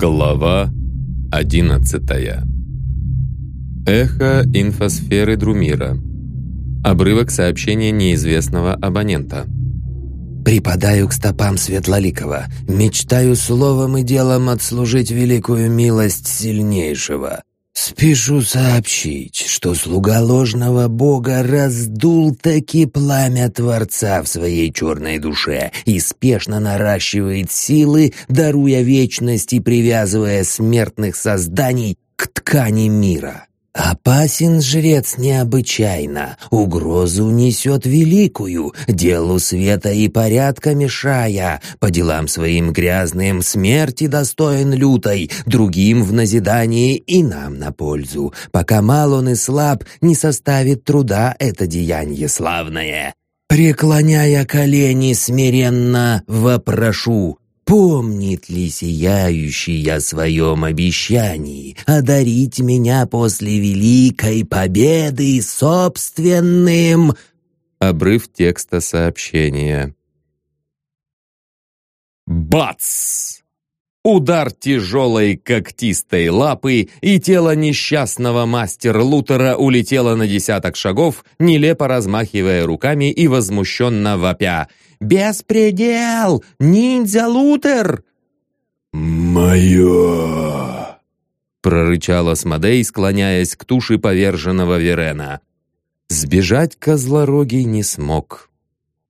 Глава 11 Эхо инфосферы Друмира. Обрывок сообщения неизвестного абонента. «Припадаю к стопам Светлоликова. Мечтаю словом и делом отслужить великую милость сильнейшего. Спешу сообщить, что слуга ложного бога раздул таки пламя Творца в своей черной душе и спешно наращивает силы, даруя вечность и привязывая смертных созданий к ткани мира. Опасен жрец необычайно, угрозу несет великую, делу света и порядка мешая, по делам своим грязным смерти достоин лютой, другим в назидание и нам на пользу, пока мал он и слаб, не составит труда это деяние славное. Преклоняя колени смиренно вопрошу, Помнит ли сияющий о своем обещании одарить меня после великой победы собственным...» Обрыв текста сообщения. Бац! Удар тяжелой когтистой лапы, и тело несчастного мастер-лутера улетело на десяток шагов, нелепо размахивая руками и возмущенно вопя — «Беспредел! Ниндзя-лутер!» «Мое!» — прорычал Асмодей, склоняясь к туше поверженного Верена. Сбежать козлорогий не смог.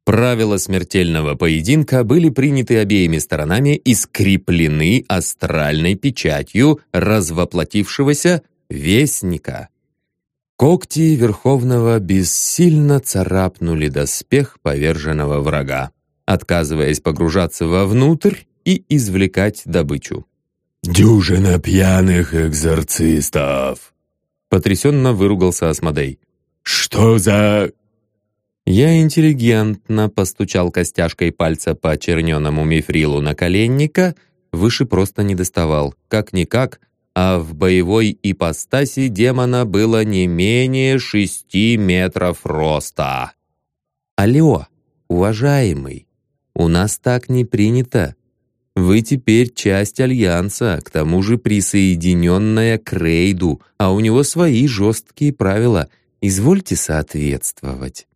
Правила смертельного поединка были приняты обеими сторонами и скреплены астральной печатью развоплотившегося Вестника. Когти Верховного бессильно царапнули доспех поверженного врага, отказываясь погружаться вовнутрь и извлекать добычу. «Дюжина пьяных экзорцистов!» Потрясенно выругался Асмодей. «Что за...» Я интеллигентно постучал костяшкой пальца по черненому мифрилу наколенника, выше просто не доставал. Как-никак, а в боевой ипостаси демона было не менее шести метров роста. «Алло, уважаемый, у нас так не принято. Вы теперь часть Альянса, к тому же присоединенная к рейду, а у него свои жесткие правила. Извольте соответствовать».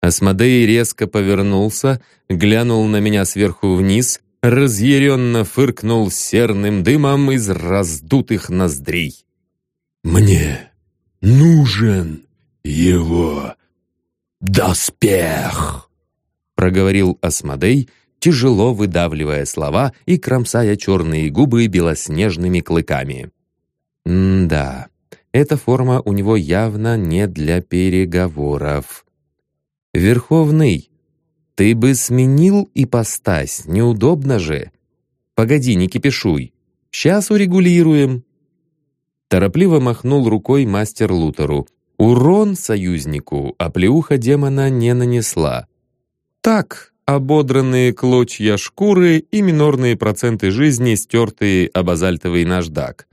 Асмодей резко повернулся, глянул на меня сверху вниз разъяренно фыркнул серным дымом из раздутых ноздрей. «Мне нужен его доспех!» проговорил Асмодей, тяжело выдавливая слова и кромсая черные губы белоснежными клыками. М-да, эта форма у него явно не для переговоров. «Верховный, ты бы сменил ипостась, неудобно же. Погоди, не кипишуй. Сейчас урегулируем. Торопливо махнул рукой мастер Лутеру. Урон союзнику оплеуха демона не нанесла. Так, ободранные клочья шкуры и минорные проценты жизни, стертые об базальтовый наждак.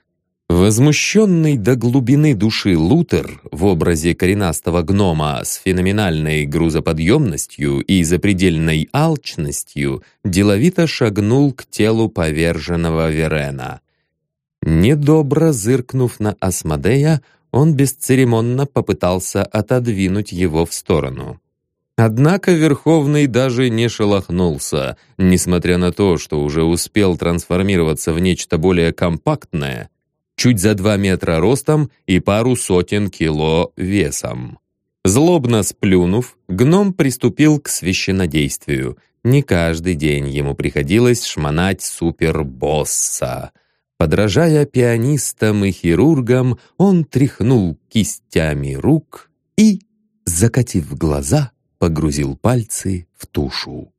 Возмущенный до глубины души Лутер в образе коренастого гнома с феноменальной грузоподъемностью и запредельной алчностью деловито шагнул к телу поверженного Верена. Недобро зыркнув на Асмодея, он бесцеремонно попытался отодвинуть его в сторону. Однако Верховный даже не шелохнулся, несмотря на то, что уже успел трансформироваться в нечто более компактное — чуть за два метра ростом и пару сотен кило весом. Злобно сплюнув, гном приступил к священнодействию. Не каждый день ему приходилось шмонать супербосса. Подражая пианистам и хирургам, он тряхнул кистями рук и, закатив глаза, погрузил пальцы в тушу.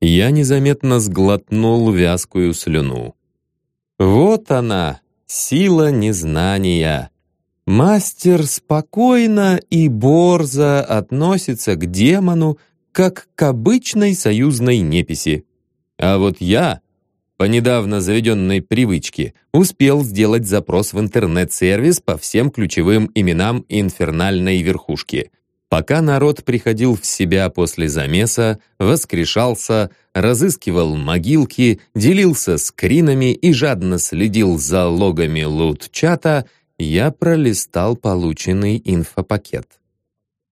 Я незаметно сглотнул вязкую слюну. Вот она, сила незнания. Мастер спокойно и борзо относится к демону, как к обычной союзной неписи. А вот я, по недавно заведенной привычке, успел сделать запрос в интернет-сервис по всем ключевым именам инфернальной верхушки. Пока народ приходил в себя после замеса, воскрешался, разыскивал могилки, делился скринами и жадно следил за логами лут-чата, я пролистал полученный инфопакет.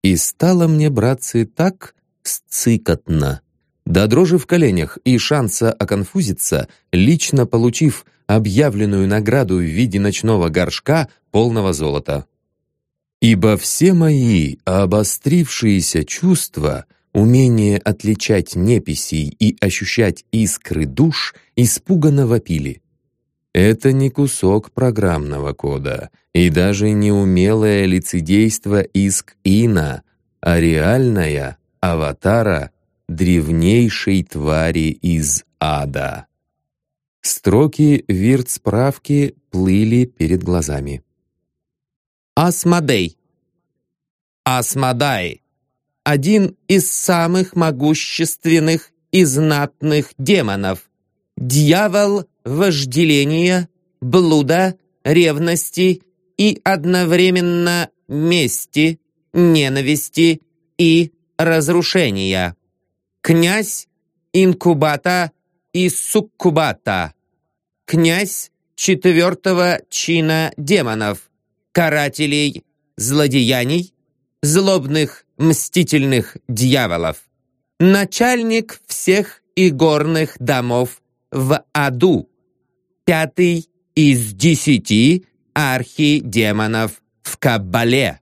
И стало мне, братцы, так сцикотно. До дрожи в коленях и шанса оконфузиться, лично получив объявленную награду в виде ночного горшка полного золота. Ибо все мои обострившиеся чувства, умение отличать неписей и ощущать искры душ, испуганно вопили. Это не кусок программного кода и даже не умелое лицедейство иск Ина, а реальная аватара древнейшей твари из ада. Строки вирт-справки плыли перед глазами. Асмодей. Асмодай. Один из самых могущественных и знатных демонов. Дьявол вожделения, блуда, ревности и одновременно мести, ненависти и разрушения. Князь инкубата и суккубата. Князь четвертого чина демонов карателей злодеяний, злобных мстительных дьяволов, начальник всех игорных домов в аду, пятый из десяти архидемонов в Каббале.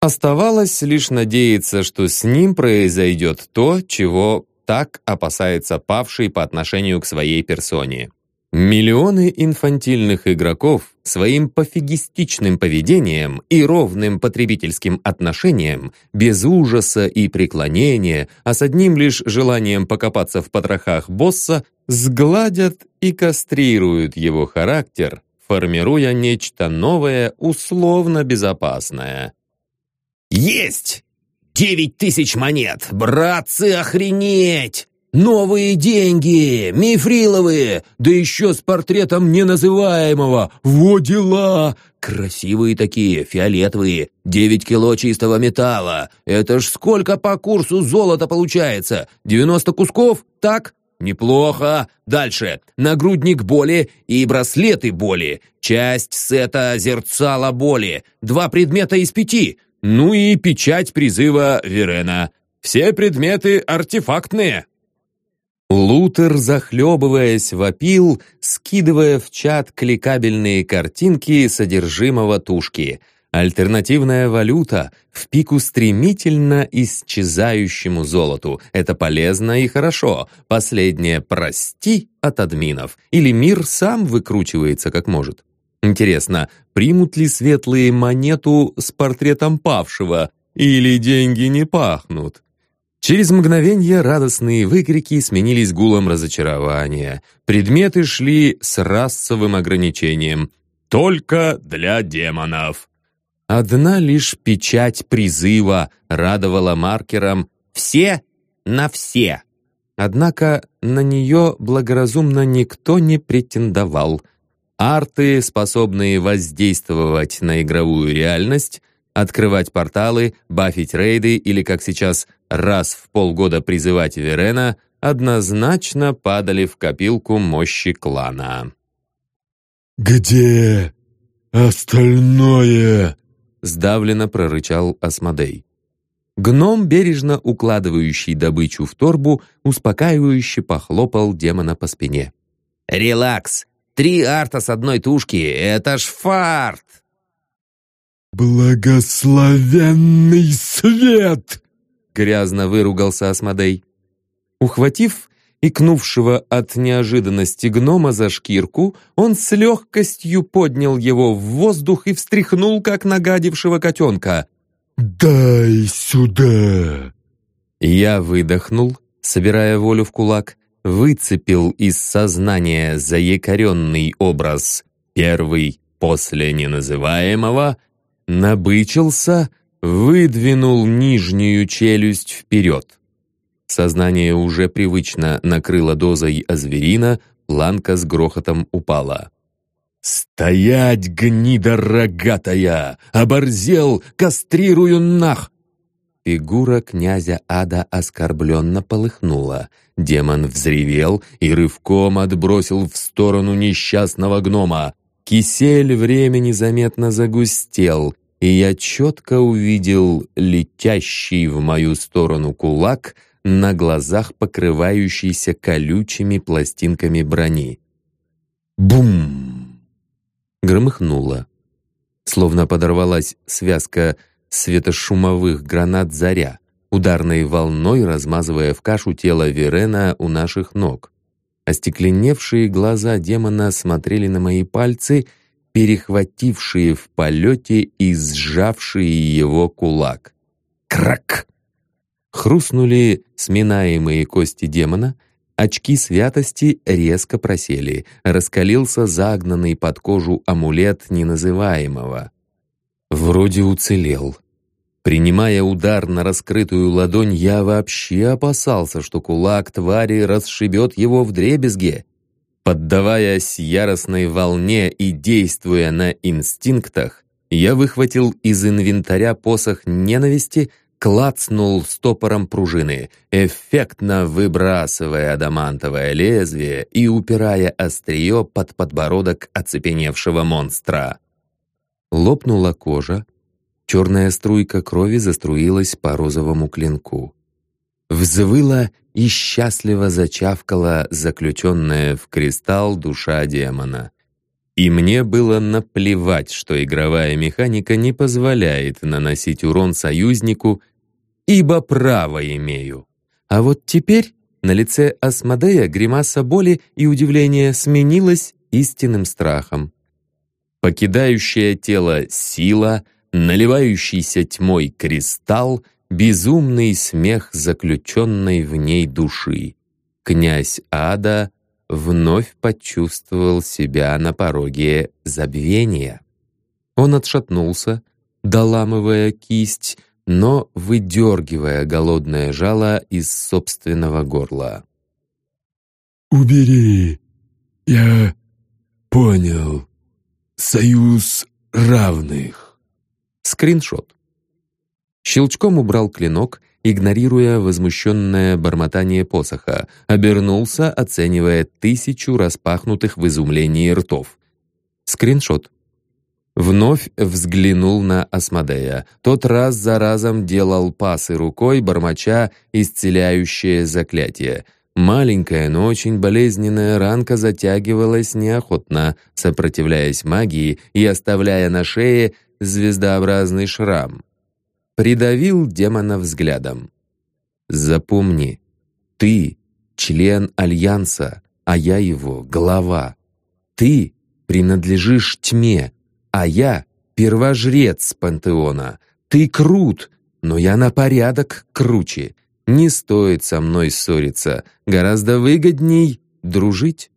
Оставалось лишь надеяться, что с ним произойдет то, чего так опасается павший по отношению к своей персоне. Миллионы инфантильных игроков своим пофигистичным поведением и ровным потребительским отношением, без ужаса и преклонения, а с одним лишь желанием покопаться в потрохах босса, сгладят и кастрируют его характер, формируя нечто новое, условно безопасное. «Есть! Девять тысяч монет! Братцы, охренеть!» Новые деньги, мифриловые, да еще с портретом неназываемого. Во дела! Красивые такие, фиолетовые, девять кило чистого металла. Это ж сколько по курсу золота получается? Девяносто кусков? Так? Неплохо. Дальше. Нагрудник боли и браслеты боли. Часть сета зерцала боли. Два предмета из пяти. Ну и печать призыва Верена. Все предметы артефактные. Лутер, захлебываясь, вопил, скидывая в чат кликабельные картинки содержимого тушки. Альтернативная валюта в пику стремительно исчезающему золоту. Это полезно и хорошо. Последнее «прости» от админов. Или мир сам выкручивается как может. Интересно, примут ли светлые монету с портретом павшего? Или деньги не пахнут? Через мгновение радостные выкрики сменились гулом разочарования. Предметы шли с расовым ограничением. «Только для демонов». Одна лишь печать призыва радовала маркером «Все на все». Однако на нее благоразумно никто не претендовал. Арты, способные воздействовать на игровую реальность, открывать порталы, бафить рейды или, как сейчас, раз в полгода призывать Верена, однозначно падали в копилку мощи клана. «Где остальное?» сдавленно прорычал Асмодей. Гном, бережно укладывающий добычу в торбу, успокаивающе похлопал демона по спине. «Релакс! Три арта с одной тушки — это ж фарт!» «Благословенный свет!» Грязно выругался Асмодей. Ухватив икнувшего от неожиданности гнома за шкирку, он с легкостью поднял его в воздух и встряхнул, как нагадившего котенка. «Дай сюда!» Я выдохнул, собирая волю в кулак, выцепил из сознания заякоренный образ, первый после неназываемого, набычился — выдвинул нижнюю челюсть вперед. Сознание уже привычно накрыло дозой азверина, планка с грохотом упала. «Стоять, гнида рогатая! Оборзел, кастрирую нах!» фигура князя Ада оскорбленно полыхнула. Демон взревел и рывком отбросил в сторону несчастного гнома. Кисель времени заметно загустел, и я четко увидел летящий в мою сторону кулак, на глазах покрывающийся колючими пластинками брони. Бум! Громыхнуло. Словно подорвалась связка светошумовых гранат «Заря», ударной волной размазывая в кашу тело Верена у наших ног. Остекленевшие глаза демона смотрели на мои пальцы, перехватившие в полете и сжавшие его кулак. Крак! Хрустнули сминаемые кости демона, очки святости резко просели, раскалился загнанный под кожу амулет неназываемого. Вроде уцелел. Принимая удар на раскрытую ладонь, я вообще опасался, что кулак твари расшибет его в дребезге. Поддаваясь яростной волне и действуя на инстинктах, я выхватил из инвентаря посох ненависти, клацнул стопором пружины, эффектно выбрасывая адамантовое лезвие и упирая острие под подбородок оцепеневшего монстра. Лопнула кожа, Черная струйка крови заструилась по розовому клинку. Взвыла и счастливо зачавкала заключенная в кристалл душа демона. И мне было наплевать, что игровая механика не позволяет наносить урон союзнику, ибо право имею. А вот теперь на лице Асмодея гримаса боли и удивления сменилась истинным страхом. Покидающая тело сила — наливающийся тьмой кристалл, безумный смех заключенной в ней души. Князь Ада вновь почувствовал себя на пороге забвения. Он отшатнулся, доламывая кисть, но выдергивая голодное жало из собственного горла. «Убери! Я понял. Союз равных». Скриншот. Щелчком убрал клинок, игнорируя возмущенное бормотание посоха, обернулся, оценивая тысячу распахнутых в изумлении ртов. Скриншот. Вновь взглянул на Асмодея. Тот раз за разом делал пасы рукой, бормоча исцеляющее заклятие. Маленькая, но очень болезненная ранка затягивалась неохотно, сопротивляясь магии и оставляя на шее звездообразный шрам. Придавил демона взглядом. «Запомни, ты — член Альянса, а я его глава. Ты принадлежишь тьме, а я — первожрец пантеона. Ты крут, но я на порядок круче. Не стоит со мной ссориться, гораздо выгодней дружить».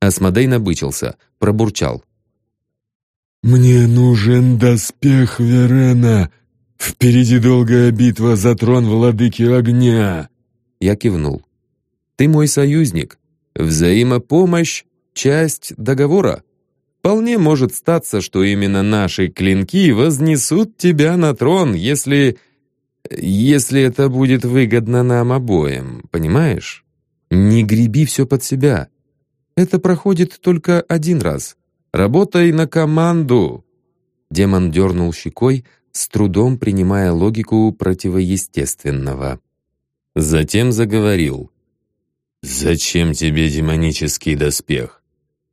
Асмодей набычился, пробурчал. «Мне нужен доспех Верена. Впереди долгая битва за трон владыки огня!» Я кивнул. «Ты мой союзник. Взаимопомощь — часть договора. Вполне может статься, что именно наши клинки вознесут тебя на трон, если... если это будет выгодно нам обоим, понимаешь? Не греби все под себя. Это проходит только один раз». Работай на команду!» Демон дернул щекой, с трудом принимая логику противоестественного. Затем заговорил. «Зачем тебе демонический доспех?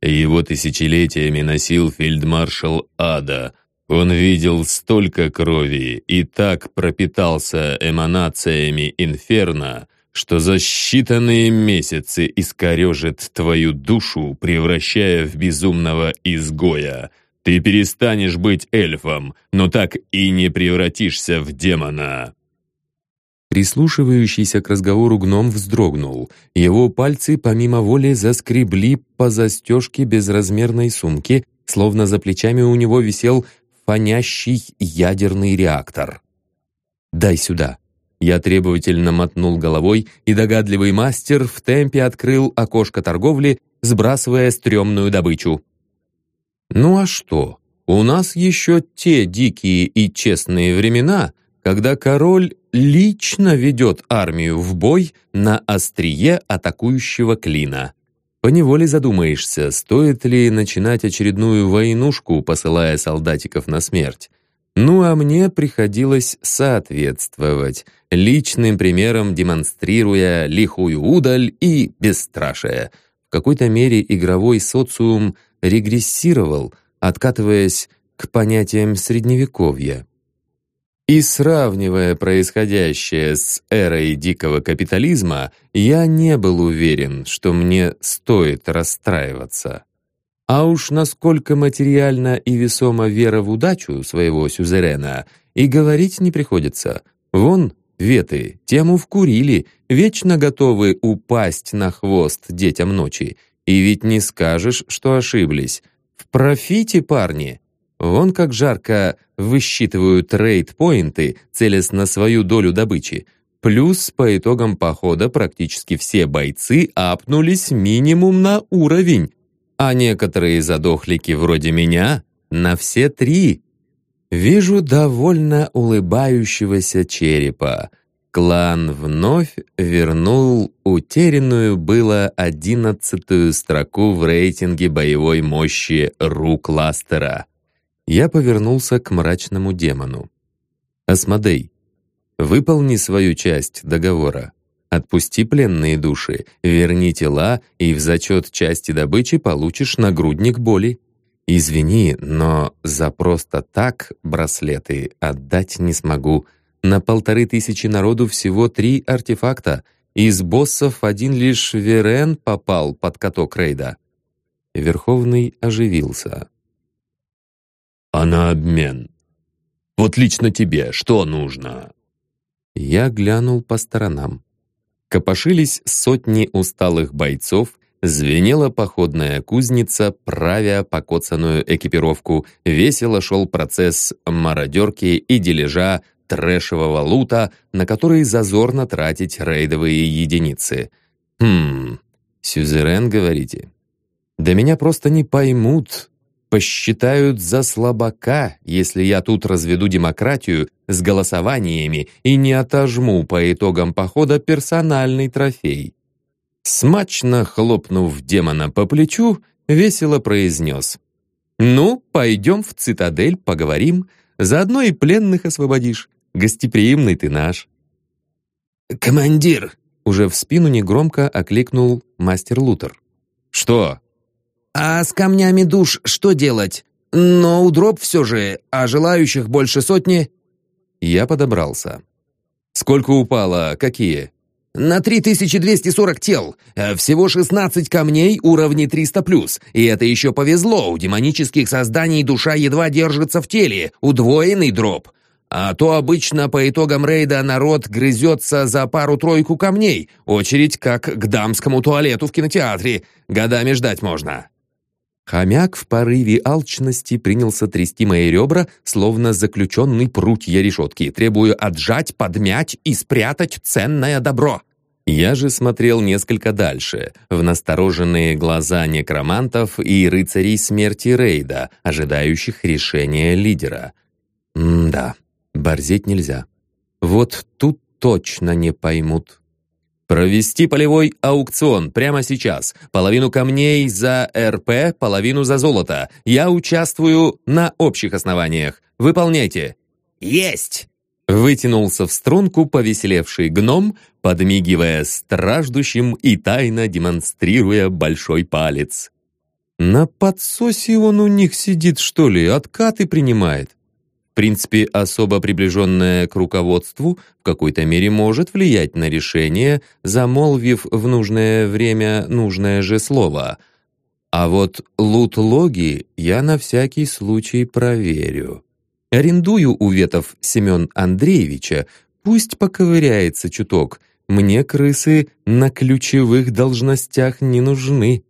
Его тысячелетиями носил фельдмаршал Ада. Он видел столько крови и так пропитался эманациями инферно, что за считанные месяцы искорежит твою душу, превращая в безумного изгоя. Ты перестанешь быть эльфом, но так и не превратишься в демона». Прислушивающийся к разговору гном вздрогнул. Его пальцы помимо воли заскребли по застежке безразмерной сумки, словно за плечами у него висел фонящий ядерный реактор. «Дай сюда», я требовательно мотнул головой, и догадливый мастер в темпе открыл окошко торговли, сбрасывая стрёмную добычу. «Ну а что? У нас еще те дикие и честные времена, когда король лично ведет армию в бой на острие атакующего клина. Поневоле задумаешься, стоит ли начинать очередную войнушку, посылая солдатиков на смерть. Ну а мне приходилось соответствовать, личным примером демонстрируя лихую удаль и бесстрашие. В какой-то мере игровой социум регрессировал, откатываясь к понятиям Средневековья. И сравнивая происходящее с эрой дикого капитализма, я не был уверен, что мне стоит расстраиваться. А уж насколько материально и весома вера в удачу своего сюзерена, и говорить не приходится. Вон, веты, тему вкурили, вечно готовы упасть на хвост детям ночи. И ведь не скажешь, что ошиблись. В профите, парни. Вон как жарко высчитывают рейд-поинты, целясь на свою долю добычи. Плюс по итогам похода практически все бойцы апнулись минимум на уровень, а некоторые задохлики вроде меня на все три. Вижу довольно улыбающегося черепа. Клан вновь вернул утерянную было одиннадцатую строку в рейтинге боевой мощи Ру-кластера. Я повернулся к мрачному демону. «Асмодей, выполни свою часть договора. Отпусти пленные души, верни тела, и в зачет части добычи получишь нагрудник боли. Извини, но за просто так браслеты отдать не смогу. На полторы тысячи народу всего три артефакта. Из боссов один лишь Верен попал под каток рейда». Верховный оживился. «А на обмен? Вот лично тебе что нужно?» Я глянул по сторонам. Копошились сотни усталых бойцов, звенела походная кузница, правя покоцанную экипировку, весело шел процесс мародерки и дележа трэшевого лута, на который зазорно тратить рейдовые единицы. Хм, сюзерен, говорите? Да меня просто не поймут, посчитают за слабака, если я тут разведу демократию с голосованиями и не отожму по итогам похода персональный трофей. Смачно хлопнув демона по плечу, весело произнес. «Ну, пойдем в цитадель, поговорим, заодно и пленных освободишь. Гостеприимный ты наш». «Командир!» Уже в спину негромко окликнул мастер Лутер. «Что?» «А с камнями душ что делать? Но у дроп все же, а желающих больше сотни». Я подобрался. «Сколько упало? Какие?» «На 3240 тел. Всего 16 камней уровней 300+. И это еще повезло, у демонических созданий душа едва держится в теле, удвоенный дроп. А то обычно по итогам рейда народ грызется за пару-тройку камней. Очередь как к дамскому туалету в кинотеатре. Годами ждать можно». Хомяк в порыве алчности принялся трясти мои ребра, словно заключенный прутья решетки, требуя отжать, подмять и спрятать ценное добро. Я же смотрел несколько дальше, в настороженные глаза некромантов и рыцарей смерти Рейда, ожидающих решения лидера. М-да, борзеть нельзя. Вот тут точно не поймут. Провести полевой аукцион прямо сейчас. Половину камней за РП, половину за золото. Я участвую на общих основаниях. Выполняйте. Есть! Вытянулся в струнку повеселевший гном, подмигивая страждущим и тайно демонстрируя большой палец. На подсосе он у них сидит, что ли, откаты принимает? Принципе, особо приближенная к руководству в какой-то мере может влиять на решение, замолвив в нужное время нужное же слово. А вот лут-логи я на всякий случай проверю. Арендую у ветов Семен Андреевича, пусть поковыряется чуток. Мне крысы на ключевых должностях не нужны.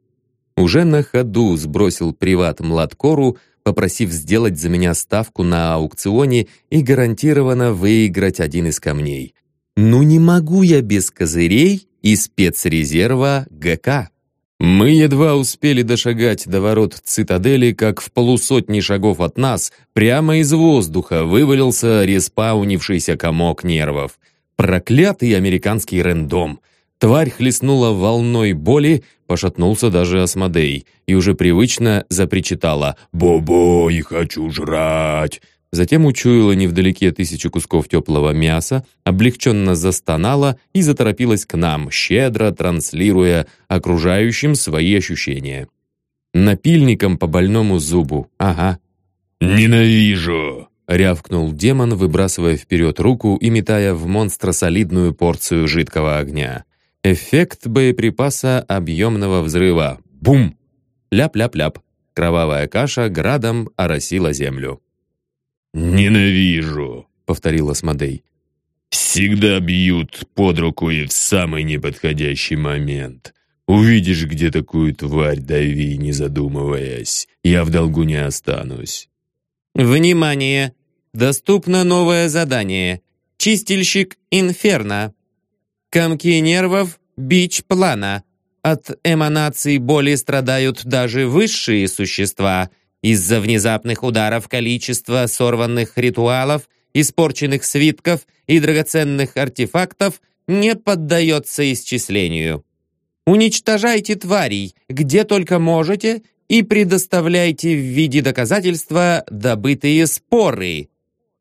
Уже на ходу сбросил приват Младкору, попросив сделать за меня ставку на аукционе и гарантированно выиграть один из камней. Ну не могу я без козырей и спецрезерва ГК. Мы едва успели дошагать до ворот цитадели, как в полусотни шагов от нас прямо из воздуха вывалился респаунившийся комок нервов. Проклятый американский рандом. Тварь хлестнула волной боли, пошатнулся даже Асмодей и уже привычно запричитала «Бо-бой, хочу жрать!» Затем учуяла невдалеке тысячу кусков теплого мяса, облегченно застонала и заторопилась к нам, щедро транслируя окружающим свои ощущения. Напильником по больному зубу, ага. «Ненавижу!» — рявкнул демон, выбрасывая вперед руку и метая в монстра солидную порцию жидкого огня. Эффект боеприпаса объемного взрыва. Бум! Ляп-ляп-ляп. Кровавая каша градом оросила землю. «Ненавижу», — повторил Асмодей. «Всегда бьют под руку и в самый неподходящий момент. Увидишь, где такую тварь, дави, не задумываясь. Я в долгу не останусь». «Внимание! Доступно новое задание. Чистильщик Инферно. Комки нервов, бич плана. От эманаций боли страдают даже высшие существа. Из-за внезапных ударов количество сорванных ритуалов, испорченных свитков и драгоценных артефактов не поддается исчислению. Уничтожайте тварей, где только можете, и предоставляйте в виде доказательства добытые споры.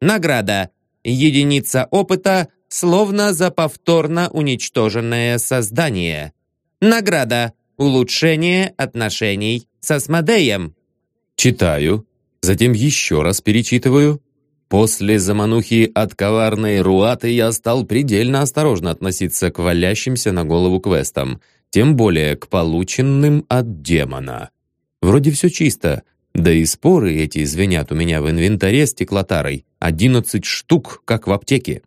Награда. Единица опыта, словно за повторно уничтоженное создание. Награда. Улучшение отношений с Асмодеем. Читаю, затем еще раз перечитываю. После заманухи от коварной руаты я стал предельно осторожно относиться к валящимся на голову квестам, тем более к полученным от демона. Вроде все чисто, да и споры эти звенят у меня в инвентаре стеклотарой. Одиннадцать штук, как в аптеке.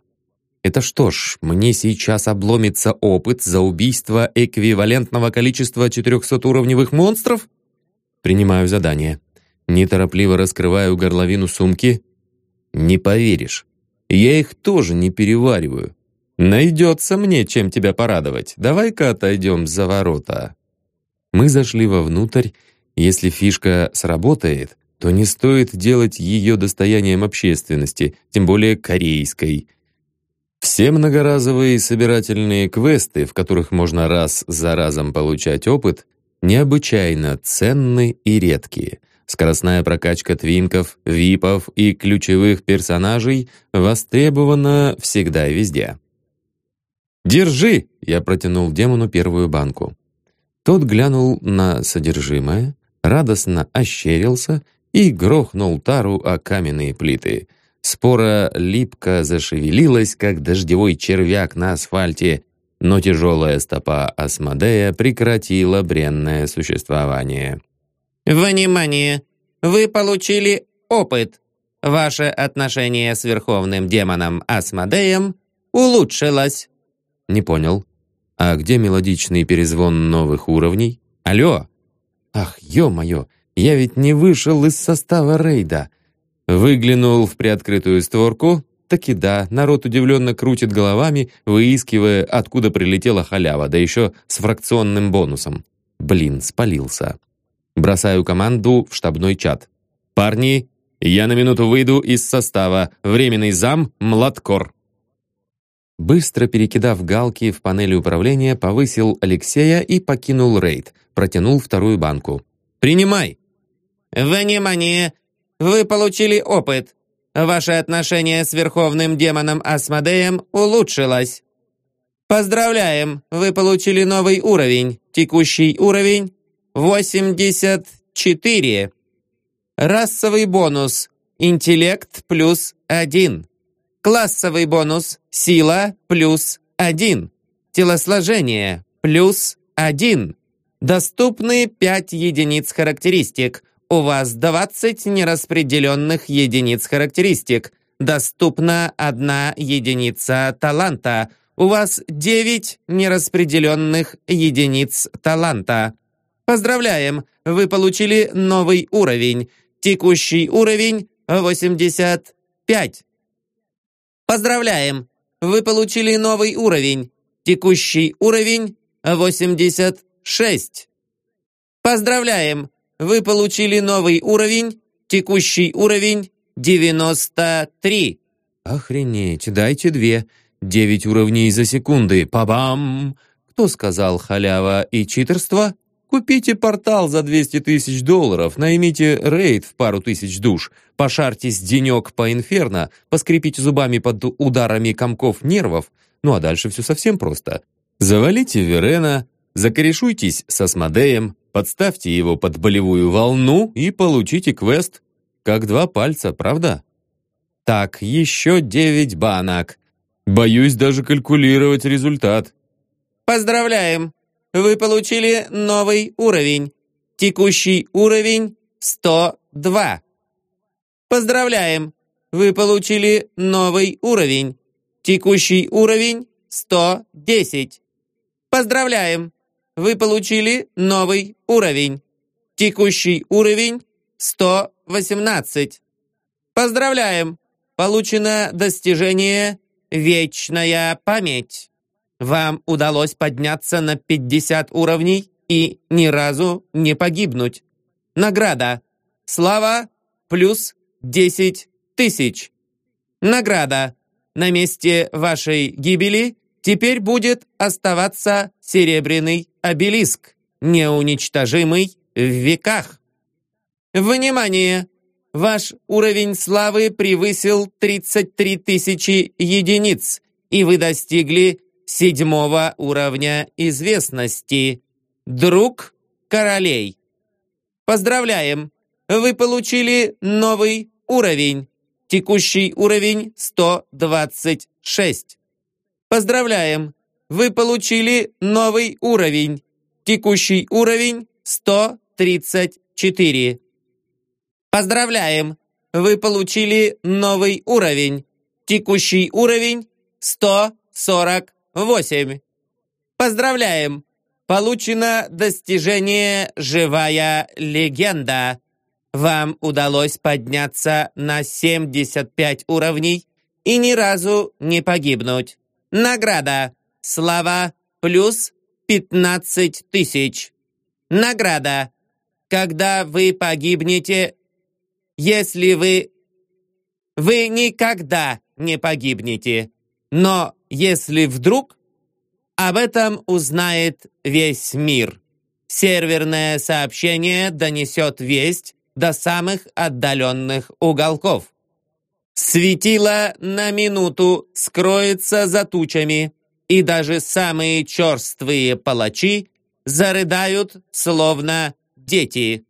Это что ж, мне сейчас обломится опыт за убийство эквивалентного количества 400-уровневых монстров? Принимаю задание. Неторопливо раскрываю горловину сумки. Не поверишь, я их тоже не перевариваю. Найдется мне, чем тебя порадовать. Давай-ка отойдем за ворота. Мы зашли вовнутрь. Если фишка сработает, то не стоит делать ее достоянием общественности, тем более корейской. Все многоразовые собирательные квесты, в которых можно раз за разом получать опыт, необычайно ценны и редкие — Скоростная прокачка твинков, випов и ключевых персонажей востребована всегда и везде. «Держи!» — я протянул демону первую банку. Тот глянул на содержимое, радостно ощерился и грохнул тару о каменные плиты. Спора липко зашевелилась, как дождевой червяк на асфальте, но тяжелая стопа Асмодея прекратила бренное существование. Внимание! Вы получили опыт. Ваше отношение с верховным демоном Асмодеем улучшилось. Не понял. А где мелодичный перезвон новых уровней? Алло! Ах, ё-моё, я ведь не вышел из состава рейда. Выглянул в приоткрытую створку, так и да, народ удивленно крутит головами, выискивая, откуда прилетела халява, да еще с фракционным бонусом. Блин, спалился. Бросаю команду в штабной чат. «Парни, я на минуту выйду из состава. Временный зам Младкор». Быстро перекидав галки в панели управления, повысил Алексея и покинул рейд. Протянул вторую банку. «Принимай!» «Внимание! Вы получили опыт. Ваше отношение с верховным демоном Асмодеем улучшилось. Поздравляем! Вы получили новый уровень. Текущий уровень 84. Расовый бонус. Интеллект плюс 1. Классовый бонус. Сила плюс 1. Телосложение плюс 1. Доступны 5 единиц характеристик. У вас 20 нераспределенных единиц характеристик. Доступна 1 единица таланта. У вас 9 нераспределенных единиц таланта. Поздравляем! Вы получили новый уровень. Текущий уровень 85. Поздравляем! Вы получили новый уровень. Текущий уровень 86. Поздравляем! Вы получили новый уровень, текущий уровень 93. Охренеть, дайте две. Девять уровней за секунды. Па-бам! Кто сказал халява и читерство? Купите портал за 200 тысяч долларов, наймите рейд в пару тысяч душ, пошарьтесь денек по инферно, поскрипите зубами под ударами комков нервов, ну а дальше все совсем просто. Завалите Верена, закорешуйтесь с Асмодеем, подставьте его под болевую волну и получите квест. Как два пальца, правда? Так, еще девять банок. Боюсь даже калькулировать результат. Поздравляем! Вы получили новый уровень. Текущий уровень 102. Поздравляем! Вы получили новый уровень. Текущий уровень 110. Поздравляем! Вы получили новый уровень. Текущий уровень 118. Поздравляем! Получено достижение «Вечная память». Вам удалось подняться на 50 уровней и ни разу не погибнуть. Награда. Слава плюс 10 тысяч. Награда. На месте вашей гибели теперь будет оставаться серебряный обелиск, неуничтожимый в веках. Внимание! Ваш уровень славы превысил 33 тысячи единиц, и вы достигли седьмого уровня известности. Друг королей. Поздравляем! Вы получили новый уровень. Текущий уровень 126. Поздравляем! Вы получили новый уровень. Текущий уровень 134. Поздравляем! Вы получили новый уровень. Текущий уровень 140. 8. Поздравляем! Получено достижение «Живая легенда». Вам удалось подняться на 75 уровней и ни разу не погибнуть. Награда «Слава» плюс 15 тысяч. Награда. Когда вы погибнете, если вы... Вы никогда не погибнете. Но если вдруг об этом узнает весь мир. Серверное сообщение донесет весть до самых отдаленных уголков. Светило на минуту скроется за тучами, и даже самые черствые палачи зарыдают, словно дети.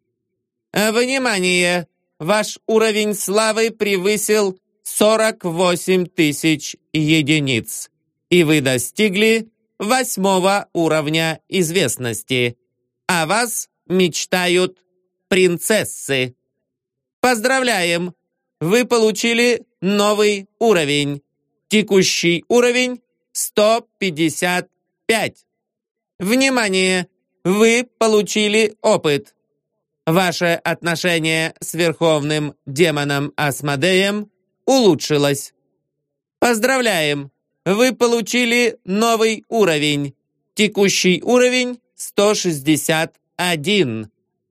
Внимание! Ваш уровень славы превысил 48 тысяч единиц и вы достигли восьмого уровня известности. О вас мечтают принцессы. Поздравляем! Вы получили новый уровень. Текущий уровень 155. Внимание! Вы получили опыт. Ваше отношение с верховным демоном Асмодеем улучшилось. Поздравляем! Вы получили новый уровень. Текущий уровень 161.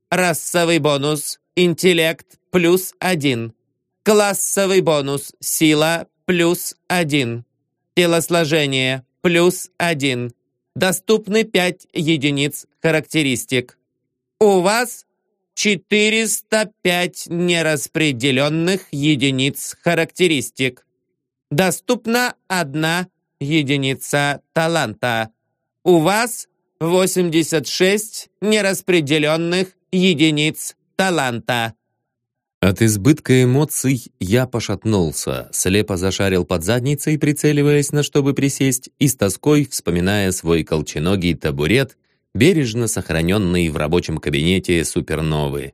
Расовый бонус интеллект плюс 1. Классовый бонус сила плюс 1. Телосложение плюс 1. Доступны 5 единиц характеристик. У вас 405 нераспределенных единиц характеристик доступна одна единица таланта. У вас 86 нераспределенных единиц таланта. От избытка эмоций я пошатнулся, слепо зашарил под задницей, прицеливаясь на чтобы присесть, и с тоской вспоминая свой колченогий табурет, бережно сохраненный в рабочем кабинете суперновы.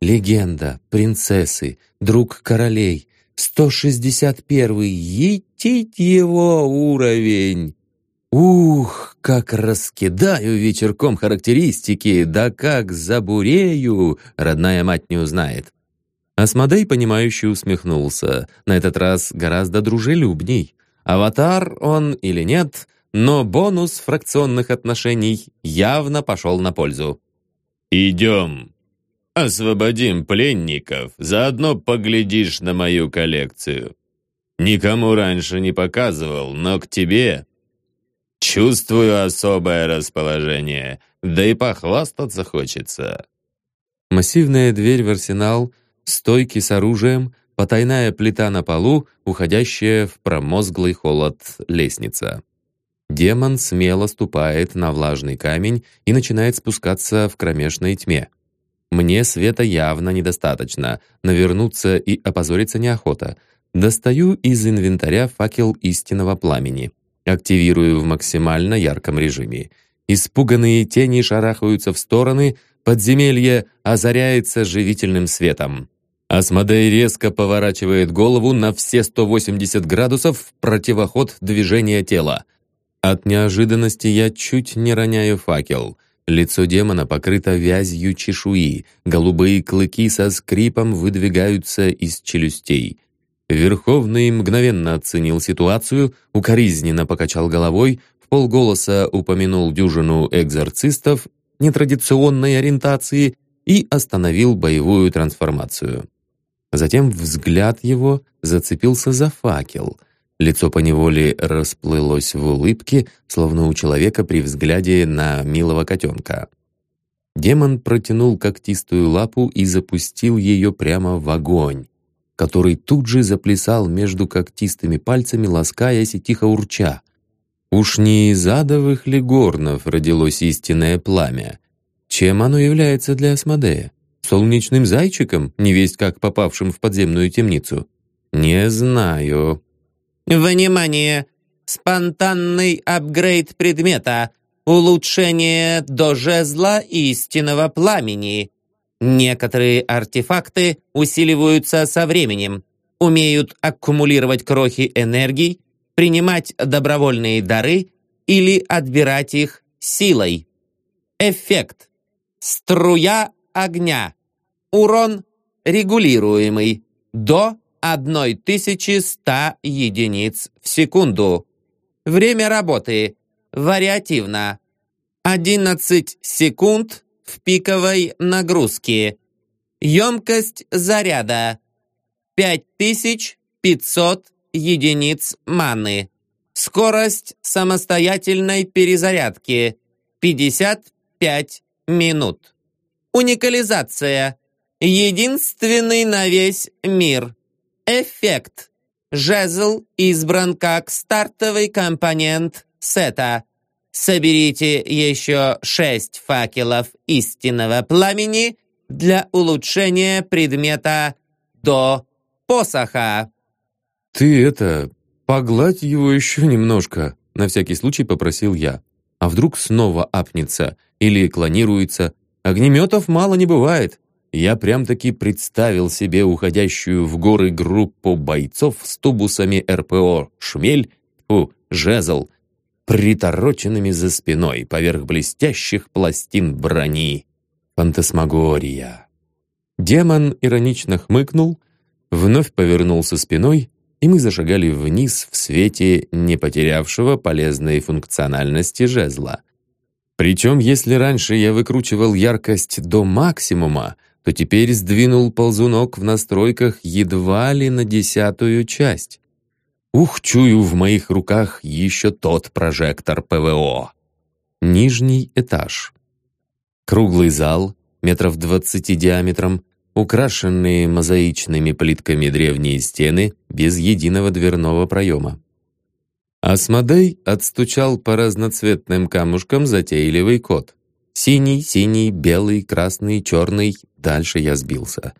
Легенда, принцессы, друг королей, 161-й, етить его уровень. Ух, как раскидаю вечерком характеристики, да как забурею, родная мать не узнает. Асмодей, понимающе усмехнулся, на этот раз гораздо дружелюбней. Аватар он или нет, но бонус фракционных отношений явно пошел на пользу. «Идем. Освободим пленников, заодно поглядишь на мою коллекцию. Никому раньше не показывал, но к тебе чувствую особое расположение, да и похвастаться хочется». Массивная дверь в арсенал, стойки с оружием, потайная плита на полу, уходящая в промозглый холод лестница. Демон смело ступает на влажный камень и начинает спускаться в кромешной тьме. Мне света явно недостаточно, навернуться и опозориться неохота. Достаю из инвентаря факел истинного пламени. Активирую в максимально ярком режиме. Испуганные тени шарахаются в стороны, подземелье озаряется живительным светом. Асмодей резко поворачивает голову на все 180 градусов в противоход движения тела. От неожиданности я чуть не роняю факел. Лицо демона покрыто вязью чешуи, голубые клыки со скрипом выдвигаются из челюстей. Верховный мгновенно оценил ситуацию, укоризненно покачал головой, в полголоса упомянул дюжину экзорцистов нетрадиционной ориентации и остановил боевую трансформацию. Затем взгляд его зацепился за факел — Лицо поневоле расплылось в улыбке, словно у человека при взгляде на милого котенка. Демон протянул когтистую лапу и запустил ее прямо в огонь, который тут же заплясал между когтистыми пальцами, ласкаясь и тихо урча. Уж не из адовых ли горнов родилось истинное пламя? Чем оно является для Асмодея? Солнечным зайчиком, невесть как попавшим в подземную темницу? Не знаю. Внимание! Спонтанный апгрейд предмета. Улучшение до жезла истинного пламени. Некоторые артефакты усиливаются со временем, умеют аккумулировать крохи энергии, принимать добровольные дары или отбирать их силой. Эффект. Струя огня. Урон регулируемый. До 1100 единиц в секунду. Время работы вариативно. 11 секунд в пиковой нагрузке. Емкость заряда 5500 единиц маны. Скорость самостоятельной перезарядки 55 минут. Уникализация. Единственный на весь мир. Эффект. Жезл избран как стартовый компонент сета. Соберите еще шесть факелов истинного пламени для улучшения предмета до посоха. «Ты это, погладь его еще немножко», — на всякий случай попросил я. «А вдруг снова апнется или клонируется? Огнеметов мало не бывает. Я прям-таки представил себе уходящую в горы группу бойцов с тубусами РПО «Шмель», у «Жезл», притороченными за спиной поверх блестящих пластин брони. Фантасмагория. Демон иронично хмыкнул, вновь повернулся спиной, и мы зашагали вниз в свете не потерявшего полезной функциональности жезла. Причем, если раньше я выкручивал яркость до максимума, то теперь сдвинул ползунок в настройках едва ли на десятую часть. Ух, чую в моих руках еще тот прожектор ПВО. Нижний этаж. Круглый зал, метров двадцати диаметром, украшенные мозаичными плитками древние стены без единого дверного проема. Асмодей отстучал по разноцветным камушкам затейливый код. Синий, синий, белый, красный, черный. Дальше я сбился.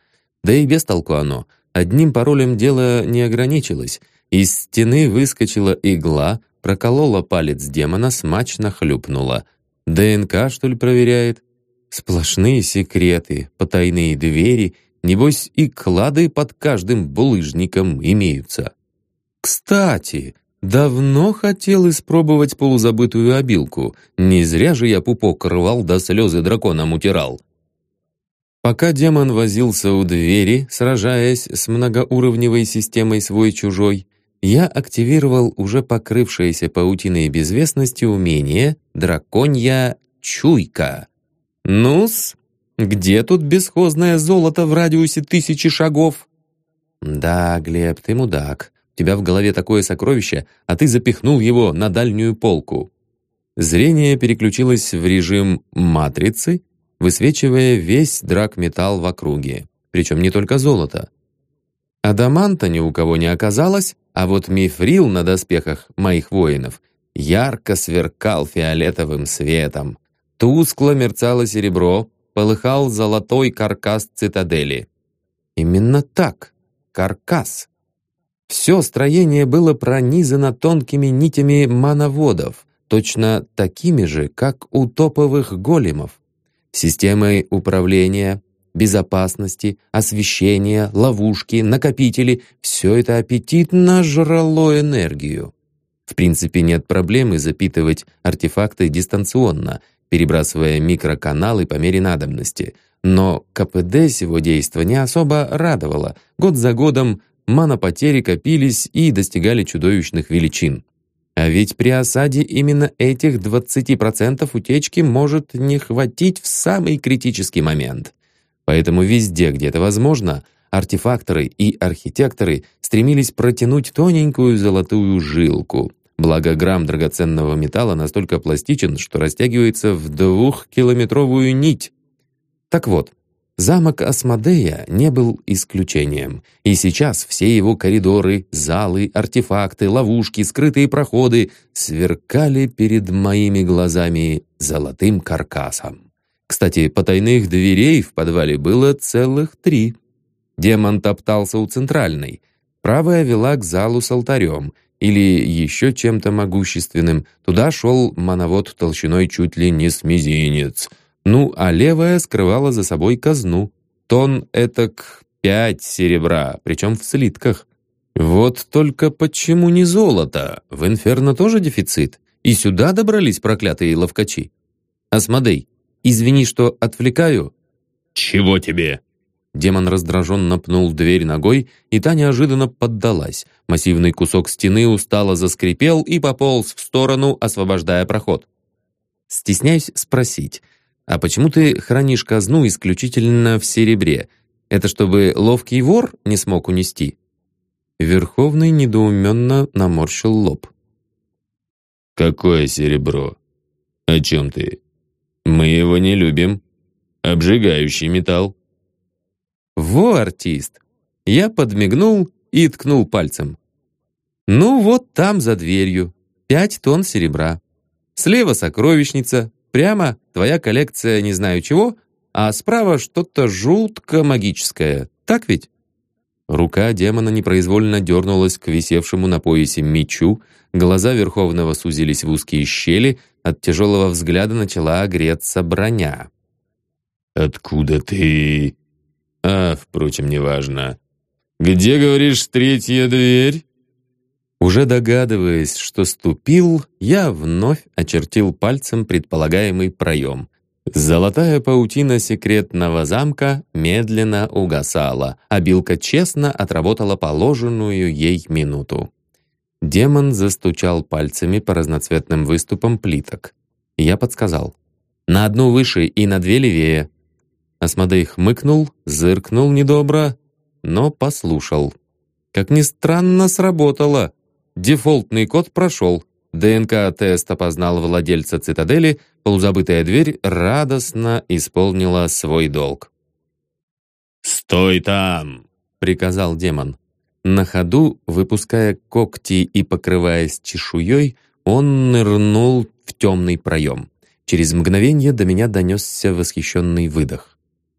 Да и без толку оно. Одним паролем дело не ограничилось. Из стены выскочила игла, проколола палец демона, смачно хлюпнула. ДНК, что ли, проверяет? Сплошные секреты, потайные двери, небось и клады под каждым булыжником имеются. Кстати, Давно хотел испробовать полузабытую обилку. Не зря же я пупок рвал, да слезы драконом утирал. Пока демон возился у двери, сражаясь с многоуровневой системой свой-чужой, я активировал уже покрывшееся паутиной безвестности умение «Драконья чуйка». Нус, Где тут бесхозное золото в радиусе тысячи шагов? Да, Глеб, ты мудак. Тебя в голове такое сокровище, а ты запихнул его на дальнюю полку. Зрение переключилось в режим матрицы, высвечивая весь драгметалл в округе. Причем не только золото. Адаманта ни у кого не оказалось, а вот мифрил на доспехах моих воинов ярко сверкал фиолетовым светом. Тускло мерцало серебро, полыхал золотой каркас цитадели. Именно так, каркас. Все строение было пронизано тонкими нитями мановодов, точно такими же, как у топовых големов. Системой управления, безопасности, освещения, ловушки, накопители — все это аппетитно жрало энергию. В принципе, нет проблемы запитывать артефакты дистанционно, перебрасывая микроканалы по мере надобности. Но КПД сего действа не особо радовало. Год за годом манопотери копились и достигали чудовищных величин. А ведь при осаде именно этих 20% утечки может не хватить в самый критический момент. Поэтому везде, где это возможно, артефакторы и архитекторы стремились протянуть тоненькую золотую жилку. Благо грамм драгоценного металла настолько пластичен, что растягивается в двухкилометровую нить. Так вот, замок Асмодея не был исключением. И сейчас все его коридоры, залы, артефакты, ловушки, скрытые проходы сверкали перед моими глазами золотым каркасом. Кстати, потайных дверей в подвале было целых три. Демон топтался у центральной. Правая вела к залу с алтарем или еще чем-то могущественным. Туда шел мановод толщиной чуть ли не с мизинец. Ну, а левая скрывала за собой казну. Тон этак пять серебра, причем в слитках. Вот только почему не золото? В Инферно тоже дефицит. И сюда добрались проклятые ловкачи. Асмодей, Извини, что отвлекаю». «Чего тебе?» Демон раздраженно пнул дверь ногой, и та неожиданно поддалась. Массивный кусок стены устало заскрипел и пополз в сторону, освобождая проход. Стесняюсь спросить, а почему ты хранишь казну исключительно в серебре? Это чтобы ловкий вор не смог унести?» Верховный недоуменно наморщил лоб. «Какое серебро? О чем ты?» Мы его не любим. Обжигающий металл. Во, артист! Я подмигнул и ткнул пальцем. Ну вот там за дверью. Пять тонн серебра. Слева сокровищница, прямо твоя коллекция не знаю чего, а справа что-то жутко магическое. Так ведь? Рука демона непроизвольно дернулась к висевшему на поясе мечу, глаза Верховного сузились в узкие щели, от тяжелого взгляда начала огреться броня. «Откуда ты?» «А, впрочем, неважно. Где, говоришь, третья дверь?» Уже догадываясь, что ступил, я вновь очертил пальцем предполагаемый проем. Золотая паутина секретного замка медленно угасала, а Билка честно отработала положенную ей минуту. Демон застучал пальцами по разноцветным выступам плиток. Я подсказал. «На одну выше и на две левее». Асмодей хмыкнул, зыркнул недобро, но послушал. Как ни странно, сработало. Дефолтный код прошел. ДНК-тест опознал владельца цитадели, полузабытая дверь радостно исполнила свой долг. «Стой там!» — приказал демон. На ходу, выпуская когти и покрываясь чешуей, он нырнул в темный проем. Через мгновение до меня донесся восхищенный выдох.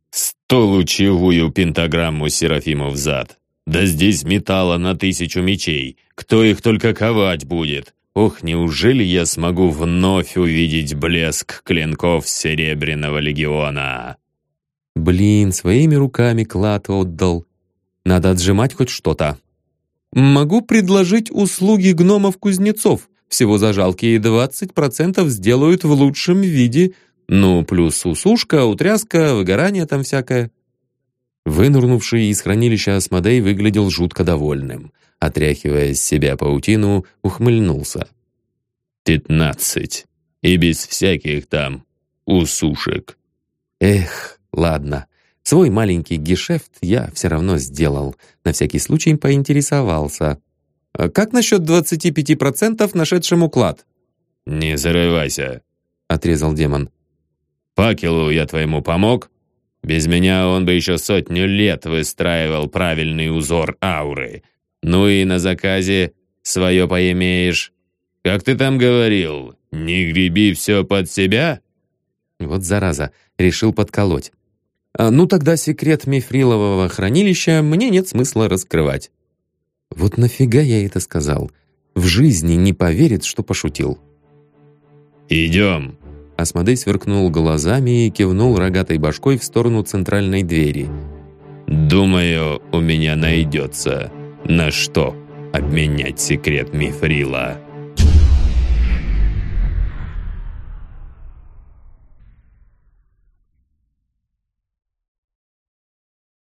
«Сто лучевую пентаграмму Серафиму зад! Да здесь металла на тысячу мечей! Кто их только ковать будет! Ох, неужели я смогу вновь увидеть блеск клинков Серебряного легиона?» Блин, своими руками клад отдал. Надо отжимать хоть что-то. Могу предложить услуги гномов-кузнецов. Всего за жалкие 20% сделают в лучшем виде. Ну, плюс усушка, утряска, выгорание там всякое. Вынурнувший из хранилища Асмодей выглядел жутко довольным. Отряхивая с себя паутину, ухмыльнулся. «Пятнадцать. И без всяких там усушек». Эх, Ладно, свой маленький гешефт я все равно сделал. На всякий случай поинтересовался. «А «Как насчет 25% нашедшим уклад?» «Не зарывайся», — отрезал демон. «Факелу я твоему помог? Без меня он бы еще сотню лет выстраивал правильный узор ауры. Ну и на заказе свое поимеешь. Как ты там говорил, не греби все под себя?» Вот зараза, решил подколоть. А, ну тогда секрет мифрилового хранилища мне нет смысла раскрывать. Вот нафига я это сказал? В жизни не поверит, что пошутил. «Идем!» Асмодей сверкнул глазами и кивнул рогатой башкой в сторону центральной двери. «Думаю, у меня найдется на что обменять секрет Мифрила».